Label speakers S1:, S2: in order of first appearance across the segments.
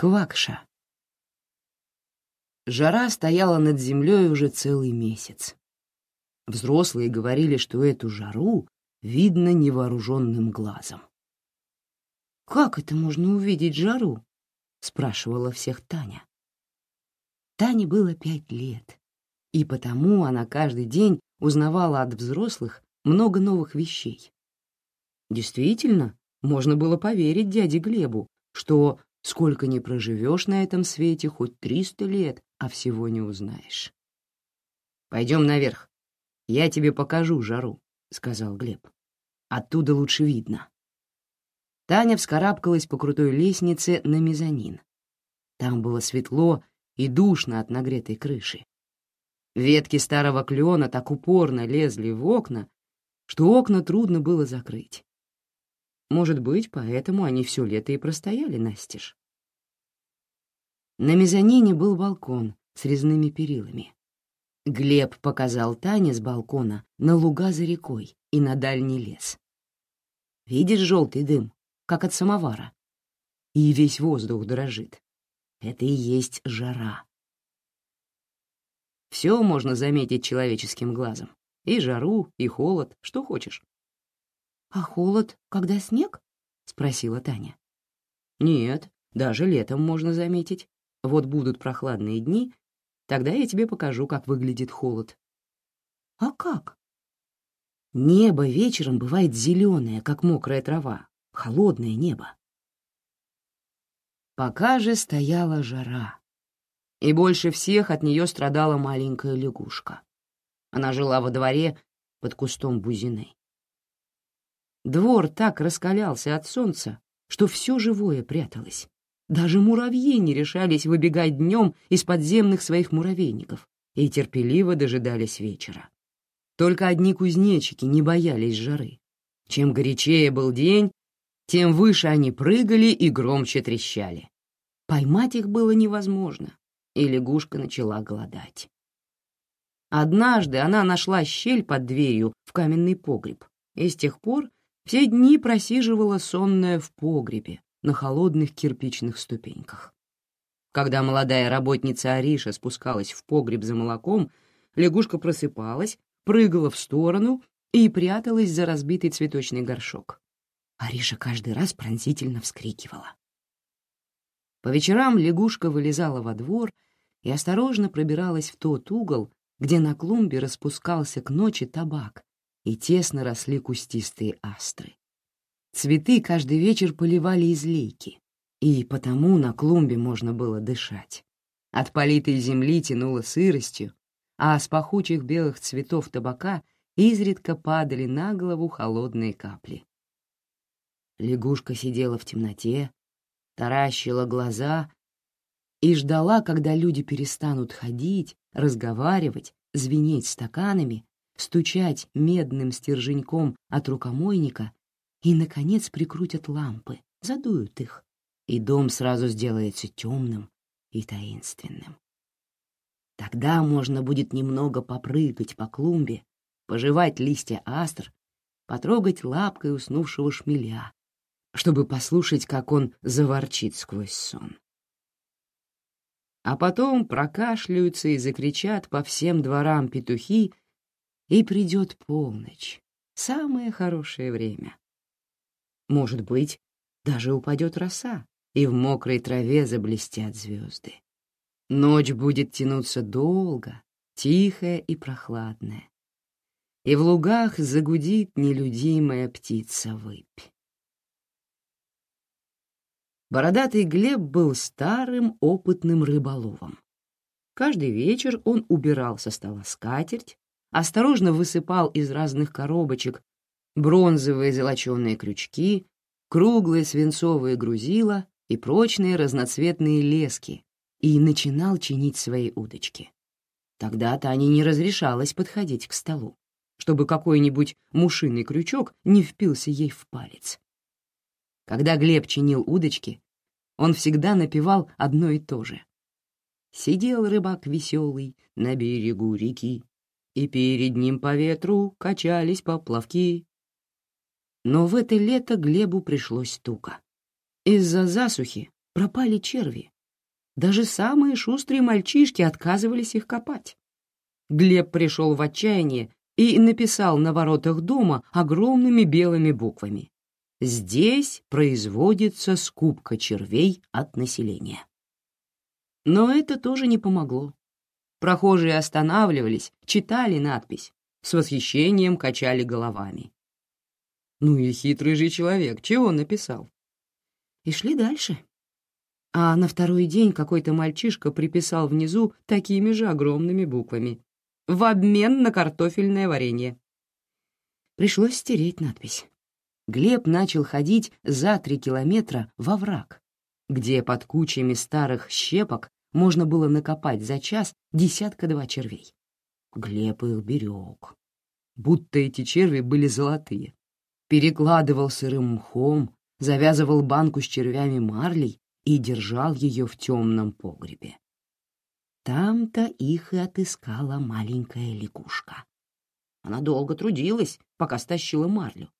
S1: Квакша. Жара стояла над землей уже целый месяц. Взрослые говорили, что эту жару видно невооруженным глазом. «Как это можно увидеть жару?» — спрашивала всех Таня. Тане было пять лет, и потому она каждый день узнавала от взрослых много новых вещей. Действительно, можно было поверить дяде Глебу, что Сколько не проживешь на этом свете, хоть триста лет, а всего не узнаешь. «Пойдем наверх. Я тебе покажу жару», — сказал Глеб. «Оттуда лучше видно». Таня вскарабкалась по крутой лестнице на мезонин. Там было светло и душно от нагретой крыши. Ветки старого клена так упорно лезли в окна, что окна трудно было закрыть. Может быть, поэтому они все лето и простояли настежь. На мезонине был балкон с резными перилами. Глеб показал Тане с балкона на луга за рекой и на дальний лес. Видишь желтый дым, как от самовара? И весь воздух дрожит. Это и есть жара. Все можно заметить человеческим глазом. И жару, и холод, что хочешь. «А холод, когда снег?» — спросила Таня. «Нет, даже летом можно заметить. Вот будут прохладные дни, тогда я тебе покажу, как выглядит холод». «А как?» Небо вечером бывает зеленое, как мокрая трава, холодное небо. Пока же стояла жара, и больше всех от нее страдала маленькая лягушка. Она жила во дворе под кустом бузины. Двор так раскалялся от солнца, что все живое пряталось. Даже муравьи не решались выбегать днем из подземных своих муравейников и терпеливо дожидались вечера. Только одни кузнечики не боялись жары. Чем горячее был день, тем выше они прыгали и громче трещали. Поймать их было невозможно, и лягушка начала голодать. Однажды она нашла щель под дверью в каменный погреб, и с тех пор все дни просиживала сонная в погребе на холодных кирпичных ступеньках. Когда молодая работница Ариша спускалась в погреб за молоком, лягушка просыпалась, прыгала в сторону и пряталась за разбитый цветочный горшок. Ариша каждый раз пронзительно вскрикивала. По вечерам лягушка вылезала во двор и осторожно пробиралась в тот угол, где на клумбе распускался к ночи табак, и тесно росли кустистые астры. Цветы каждый вечер поливали из лейки, и потому на клумбе можно было дышать. От политой земли тянуло сыростью, а с пахучих белых цветов табака изредка падали на голову холодные капли. Лягушка сидела в темноте, таращила глаза и ждала, когда люди перестанут ходить, разговаривать, звенеть стаканами стучать медным стерженьком от рукомойника и, наконец, прикрутят лампы, задуют их, и дом сразу сделается темным и таинственным. Тогда можно будет немного попрыгать по клумбе, пожевать листья астр, потрогать лапкой уснувшего шмеля, чтобы послушать, как он заворчит сквозь сон. А потом прокашляются и закричат по всем дворам петухи и придет полночь, самое хорошее время. Может быть, даже упадет роса, и в мокрой траве заблестят звезды. Ночь будет тянуться долго, тихая и прохладная, и в лугах загудит нелюдимая птица-выпь. Бородатый Глеб был старым опытным рыболовом. Каждый вечер он убирал со стола скатерть, осторожно высыпал из разных коробочек бронзовые золоченые крючки, круглые свинцовые грузила и прочные разноцветные лески и начинал чинить свои удочки. Тогда-то они не разрешалось подходить к столу, чтобы какой-нибудь мушиный крючок не впился ей в палец. Когда Глеб чинил удочки, он всегда напевал одно и то же. Сидел рыбак веселый на берегу реки, и перед ним по ветру качались поплавки. Но в это лето Глебу пришлось туго. Из-за засухи пропали черви. Даже самые шустрые мальчишки отказывались их копать. Глеб пришел в отчаяние и написал на воротах дома огромными белыми буквами. «Здесь производится скупка червей от населения». Но это тоже не помогло. Прохожие останавливались, читали надпись, с восхищением качали головами. Ну и хитрый же человек, чего написал? И шли дальше. А на второй день какой-то мальчишка приписал внизу такими же огромными буквами «В обмен на картофельное варенье». Пришлось стереть надпись. Глеб начал ходить за три километра во враг, где под кучами старых щепок можно было накопать за час десятка-два червей. Глеб их берег, будто эти черви были золотые. Перекладывал сырым мхом, завязывал банку с червями марлей и держал ее в темном погребе. Там-то их и отыскала маленькая лягушка. Она долго трудилась, пока стащила марлю.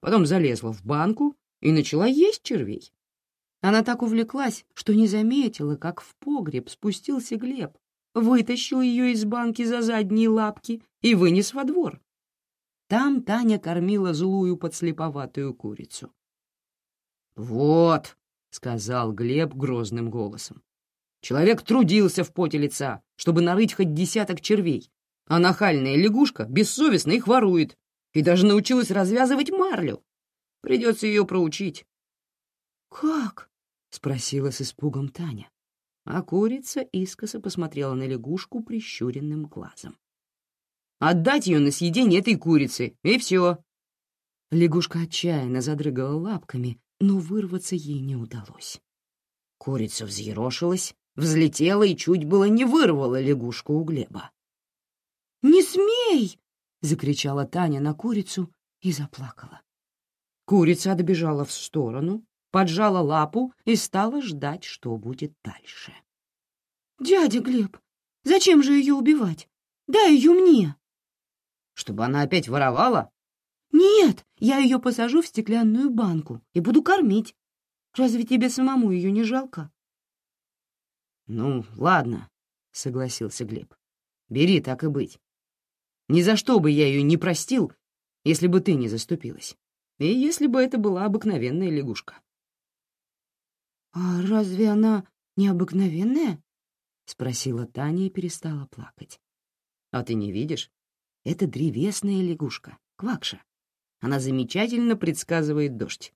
S1: Потом залезла в банку и начала есть червей. Она так увлеклась, что не заметила, как в погреб спустился Глеб, вытащил ее из банки за задние лапки и вынес во двор. Там Таня кормила злую подслеповатую курицу. «Вот», — сказал Глеб грозным голосом, — «человек трудился в поте лица, чтобы нарыть хоть десяток червей, а нахальная лягушка бессовестно их ворует и даже научилась развязывать марлю. Придется ее проучить». «Как?» — спросила с испугом Таня. А курица искоса посмотрела на лягушку прищуренным глазом. «Отдать ее на съедение этой курицы, и все!» Лягушка отчаянно задрыгала лапками, но вырваться ей не удалось. Курица взъерошилась, взлетела и чуть было не вырвала лягушку у Глеба. «Не смей!» — закричала Таня на курицу и заплакала. Курица отбежала в сторону, поджала лапу и стала ждать, что будет дальше. «Дядя Глеб, зачем же ее убивать? Дай ее мне!» «Чтобы она опять воровала?» «Нет, я ее посажу в стеклянную банку и буду кормить. Разве тебе самому ее не жалко?» «Ну, ладно», — согласился Глеб. «Бери, так и быть. Ни за что бы я ее не простил, если бы ты не заступилась. И если бы это была обыкновенная лягушка». «А разве она необыкновенная?» — спросила Таня и перестала плакать. «А ты не видишь? Это древесная лягушка, квакша. Она замечательно предсказывает дождь.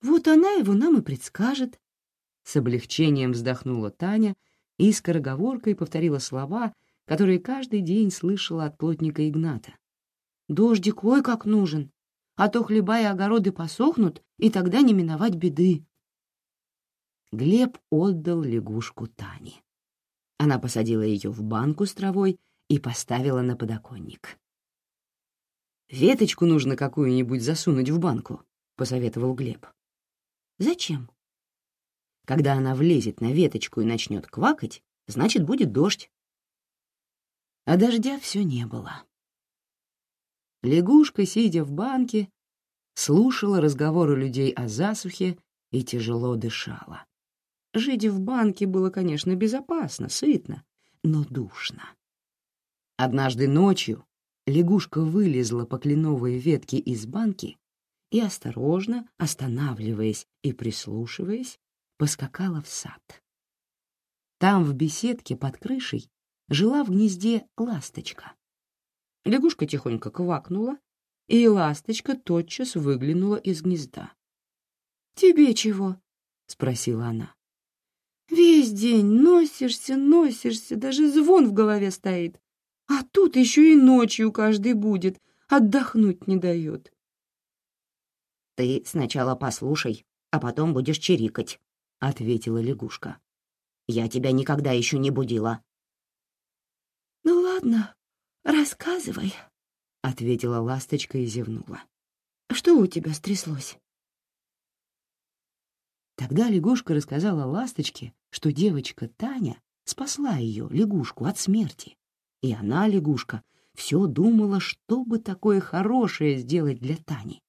S1: «Вот она его нам и предскажет», — с облегчением вздохнула Таня и скороговоркой повторила слова, которые каждый день слышала от плотника Игната. «Дождик ой как нужен, а то хлеба и огороды посохнут, и тогда не миновать беды». Глеб отдал лягушку Тане. Она посадила ее в банку с травой и поставила на подоконник. «Веточку нужно какую-нибудь засунуть в банку», — посоветовал Глеб. «Зачем?» «Когда она влезет на веточку и начнет квакать, значит, будет дождь». А дождя все не было. Лягушка, сидя в банке, слушала разговоры людей о засухе и тяжело дышала. Жить в банке было, конечно, безопасно, сытно, но душно. Однажды ночью лягушка вылезла по кленовой ветке из банки и, осторожно, останавливаясь и прислушиваясь, поскакала в сад. Там, в беседке под крышей, жила в гнезде ласточка. Лягушка тихонько квакнула, и ласточка тотчас выглянула из гнезда. «Тебе чего?» — спросила она. «Весь день носишься, носишься, даже звон в голове стоит. А тут еще и ночью каждый будет, отдохнуть не дает. «Ты сначала послушай, а потом будешь чирикать», — ответила лягушка. «Я тебя никогда еще не будила». «Ну ладно, рассказывай», — ответила ласточка и зевнула. «Что у тебя стряслось?» Тогда лягушка рассказала ласточке, что девочка Таня спасла ее, лягушку, от смерти. И она, лягушка, все думала, что бы такое хорошее сделать для Тани.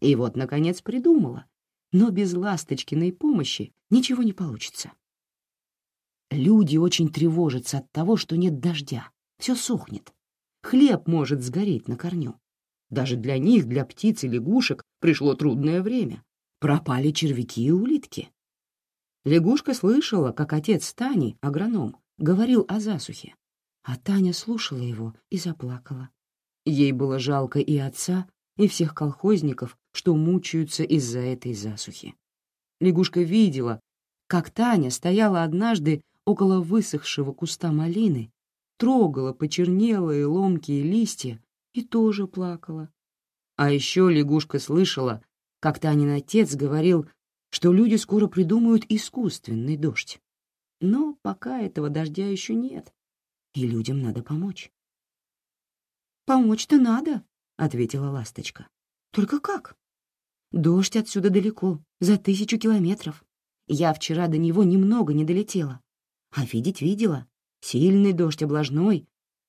S1: И вот, наконец, придумала. но без ласточкиной помощи ничего не получится. Люди очень тревожатся от того, что нет дождя, все сохнет. Хлеб может сгореть на корню. Даже для них, для птиц и лягушек, пришло трудное время. Пропали червяки и улитки. Лягушка слышала, как отец Тани, агроном, говорил о засухе. А Таня слушала его и заплакала. Ей было жалко и отца, и всех колхозников, что мучаются из-за этой засухи. Лягушка видела, как Таня стояла однажды около высохшего куста малины, трогала почернелые ломкие листья и тоже плакала. А еще лягушка слышала, как Танин отец говорил, что люди скоро придумают искусственный дождь. Но пока этого дождя еще нет, и людям надо помочь. «Помочь-то надо», — ответила ласточка. «Только как?» «Дождь отсюда далеко, за тысячу километров. Я вчера до него немного не долетела. А видеть видела. Сильный дождь облажной.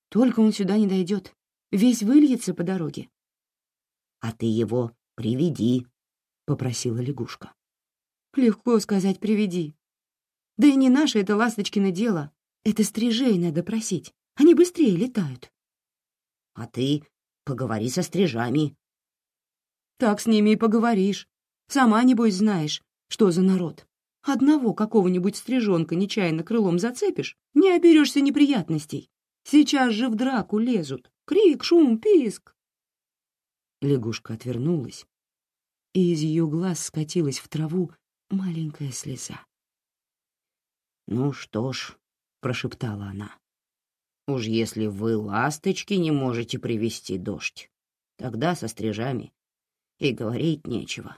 S1: Только он сюда не дойдет. Весь выльется по дороге.
S2: «А ты его приведи», — попросила лягушка.
S1: «Легко сказать «приведи». Да и не наше это ласточкино дело. Это стрижей надо просить. Они быстрее летают.
S2: А ты поговори со стрижами.
S1: Так с ними и поговоришь. Сама, небось, знаешь, что за народ. Одного какого-нибудь стрижонка нечаянно крылом зацепишь, не оберешься неприятностей. Сейчас же в драку лезут. Крик, шум, писк. Лягушка отвернулась, и из ее глаз скатилась в траву маленькая слеза.
S2: «Ну что ж», — прошептала она, — «уж если вы, ласточки, не можете привести дождь, тогда со стрижами и говорить нечего».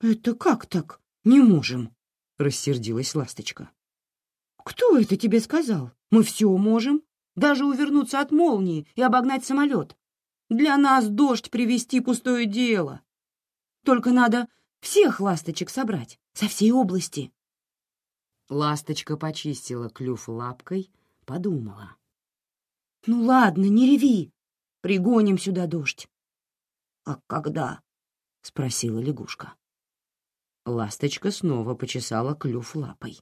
S1: «Это как так?» «Не можем», — рассердилась ласточка. «Кто это тебе сказал? Мы все можем. Даже увернуться от молнии и обогнать самолет. Для нас дождь привести пустое дело. Только надо всех ласточек собрать, со всей области». Ласточка почистила клюв лапкой, подумала. «Ну ладно, не реви. Пригоним сюда дождь».
S2: «А когда?» — спросила лягушка.
S1: Ласточка снова почесала клюв лапой.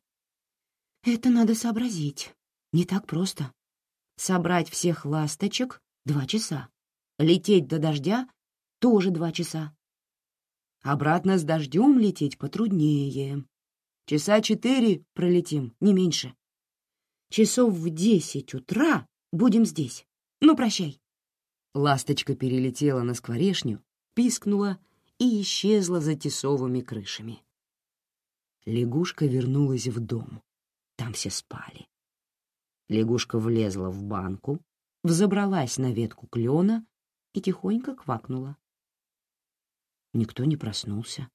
S1: «Это надо сообразить. Не так просто. Собрать всех ласточек — два часа. Лететь до дождя — тоже два часа. Обратно с дождем лететь потруднее. Часа четыре пролетим, не меньше. Часов в десять утра будем здесь. Ну, прощай». Ласточка перелетела на скворешню, пискнула и исчезла за тесовыми крышами. Лягушка вернулась в дом. Там все спали. Лягушка влезла в банку, взобралась на ветку клена и тихонько квакнула. Никто не проснулся.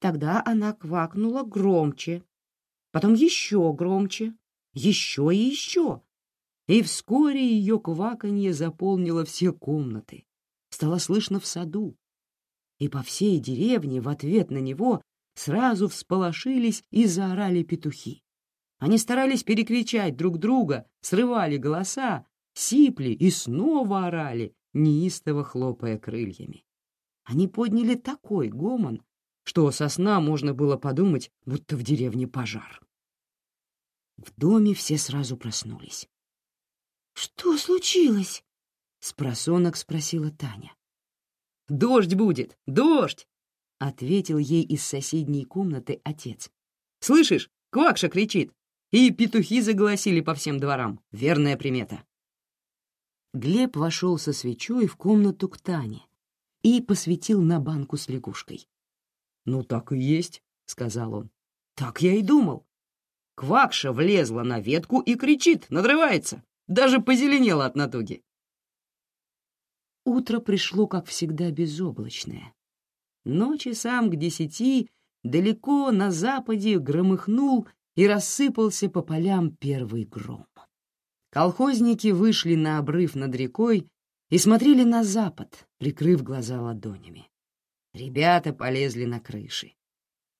S1: Тогда она квакнула громче, потом еще громче, еще и еще. И вскоре ее кваканье заполнило все комнаты. Стало слышно в саду, и по всей деревне в ответ на него сразу всполошились и заорали петухи. Они старались перекричать друг друга, срывали голоса, сипли и снова орали, неистово хлопая крыльями. Они подняли такой гомон, что со сна можно было подумать, будто в деревне пожар. В доме все сразу проснулись. «Что случилось?» — спросонок спросила Таня. Дождь будет! Дождь!» — ответил ей из соседней комнаты отец. «Слышишь, Квакша кричит, и петухи заголосили по всем дворам. Верная примета». Глеб вошел со свечой в комнату к Тане и посветил на банку с лягушкой. «Ну, так и есть», — сказал он. «Так я и думал. Квакша влезла на ветку и кричит, надрывается, даже позеленела от натуги. Утро пришло, как всегда, безоблачное. Но часам к десяти далеко на западе громыхнул и рассыпался по полям первый гром. Колхозники вышли на обрыв над рекой и смотрели на запад, прикрыв глаза ладонями. Ребята полезли на крыши.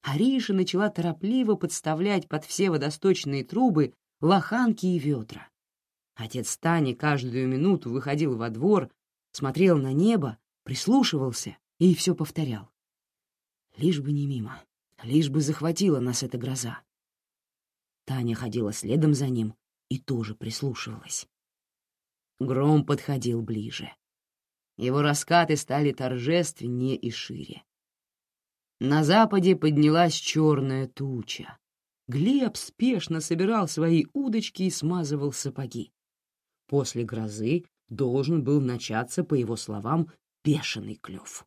S1: Ариша начала торопливо подставлять под все водосточные трубы лоханки и ведра. Отец Тани каждую минуту выходил во двор, смотрел на небо, прислушивался и все повторял. Лишь бы не мимо, лишь бы захватила нас эта гроза. Таня ходила следом за ним и тоже прислушивалась. Гром подходил ближе. Его раскаты стали торжественнее и шире. На западе поднялась черная туча. Глеб спешно собирал свои удочки и смазывал сапоги. После грозы должен был начаться, по его словам, бешеный клев.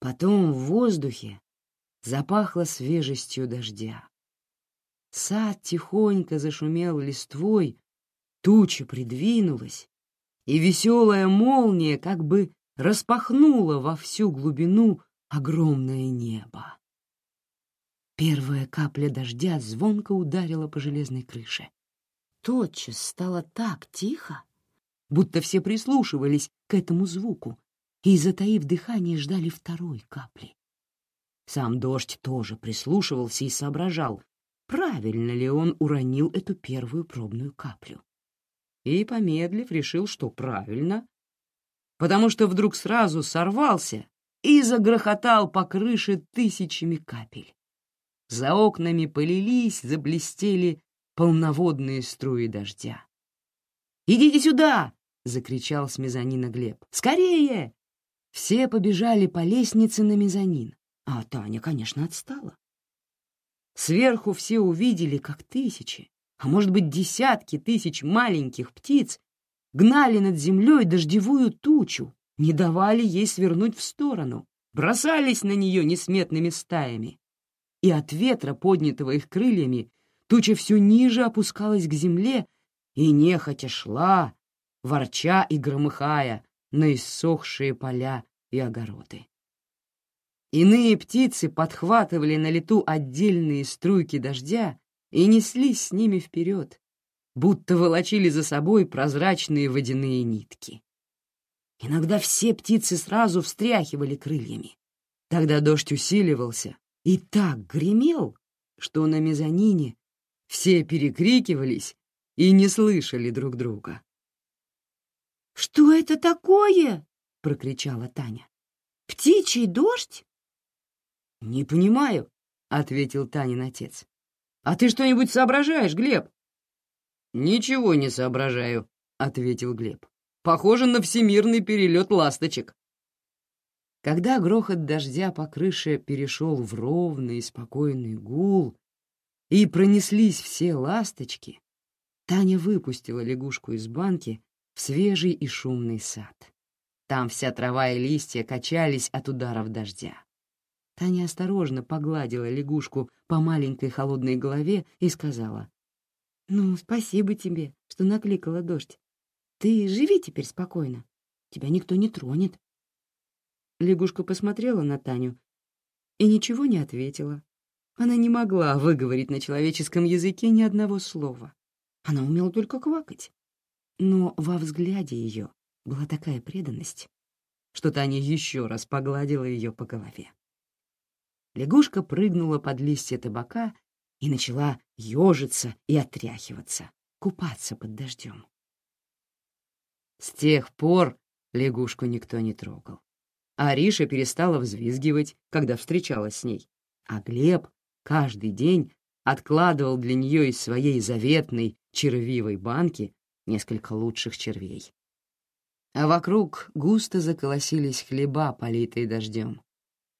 S1: Потом в воздухе запахло свежестью дождя. Сад тихонько зашумел листвой, туча придвинулась, и веселая молния как бы распахнула во всю глубину огромное небо. Первая капля дождя звонко ударила по железной крыше. Тотчас стало так тихо, будто все прислушивались к этому звуку и, затаив дыхание, ждали второй капли. Сам дождь тоже прислушивался и соображал, правильно ли он уронил эту первую пробную каплю. И, помедлив, решил, что правильно, потому что вдруг сразу сорвался и загрохотал по крыше тысячами капель. За окнами полились, заблестели полноводные струи дождя. «Идите сюда!» — закричал с мезонина Глеб. «Скорее!» Все побежали по лестнице на мезонин, а Таня, конечно, отстала. Сверху все увидели, как тысячи, а может быть десятки тысяч маленьких птиц гнали над землей дождевую тучу, не давали ей свернуть в сторону, бросались на нее несметными стаями. И от ветра, поднятого их крыльями, туча все ниже опускалась к земле и нехотя шла, ворча и громыхая на иссохшие поля и огороды. Иные птицы подхватывали на лету отдельные струйки дождя и неслись с ними вперед, будто волочили за собой прозрачные водяные нитки. Иногда все птицы сразу встряхивали крыльями. Тогда дождь усиливался и так гремел, что на мезонине все перекрикивались и не слышали друг друга. «Что это такое?» — прокричала Таня. «Птичий дождь?» «Не понимаю», — ответил Танин отец. «А ты что-нибудь соображаешь, Глеб?» «Ничего не соображаю», — ответил Глеб. «Похоже на всемирный перелет ласточек». Когда грохот дождя по крыше перешел в ровный и спокойный гул, и пронеслись все ласточки, Таня выпустила лягушку из банки в свежий и шумный сад. Там вся трава и листья качались от ударов дождя. Таня осторожно погладила лягушку по маленькой холодной голове и сказала, «Ну, спасибо тебе, что накликала дождь. Ты живи теперь спокойно, тебя никто не тронет». Лягушка посмотрела на Таню и ничего не ответила. Она не могла выговорить на человеческом языке ни одного слова. Она умела только квакать. Но во взгляде ее была такая преданность, что Таня еще раз погладила ее по голове. Лягушка прыгнула под листья табака и начала ежиться и отряхиваться, купаться под дождем. С тех пор лягушку никто не трогал. Ариша перестала взвизгивать, когда встречалась с ней, а Глеб каждый день откладывал для нее из своей заветной червивой банки несколько лучших червей. А вокруг густо заколосились хлеба, политые дождем.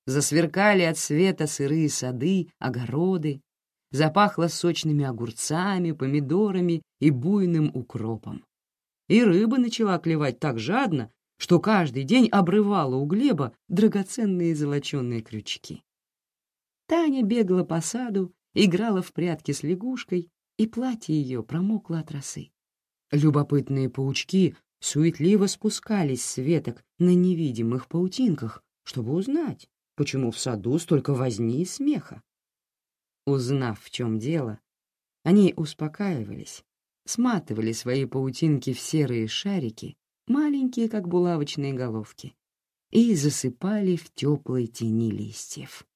S1: Засверкали от света сырые сады, огороды, запахло сочными огурцами, помидорами и буйным укропом. И рыба начала клевать так жадно, что каждый день обрывала у Глеба драгоценные золоченые крючки. Таня бегала по саду, играла в прятки с лягушкой, и платье ее промокло от росы. Любопытные паучки суетливо спускались с веток на невидимых паутинках, чтобы узнать, почему в саду столько возни и смеха. Узнав, в чем дело, они успокаивались, сматывали свои паутинки в серые шарики, маленькие, как булавочные головки, и засыпали в теплой тени листьев.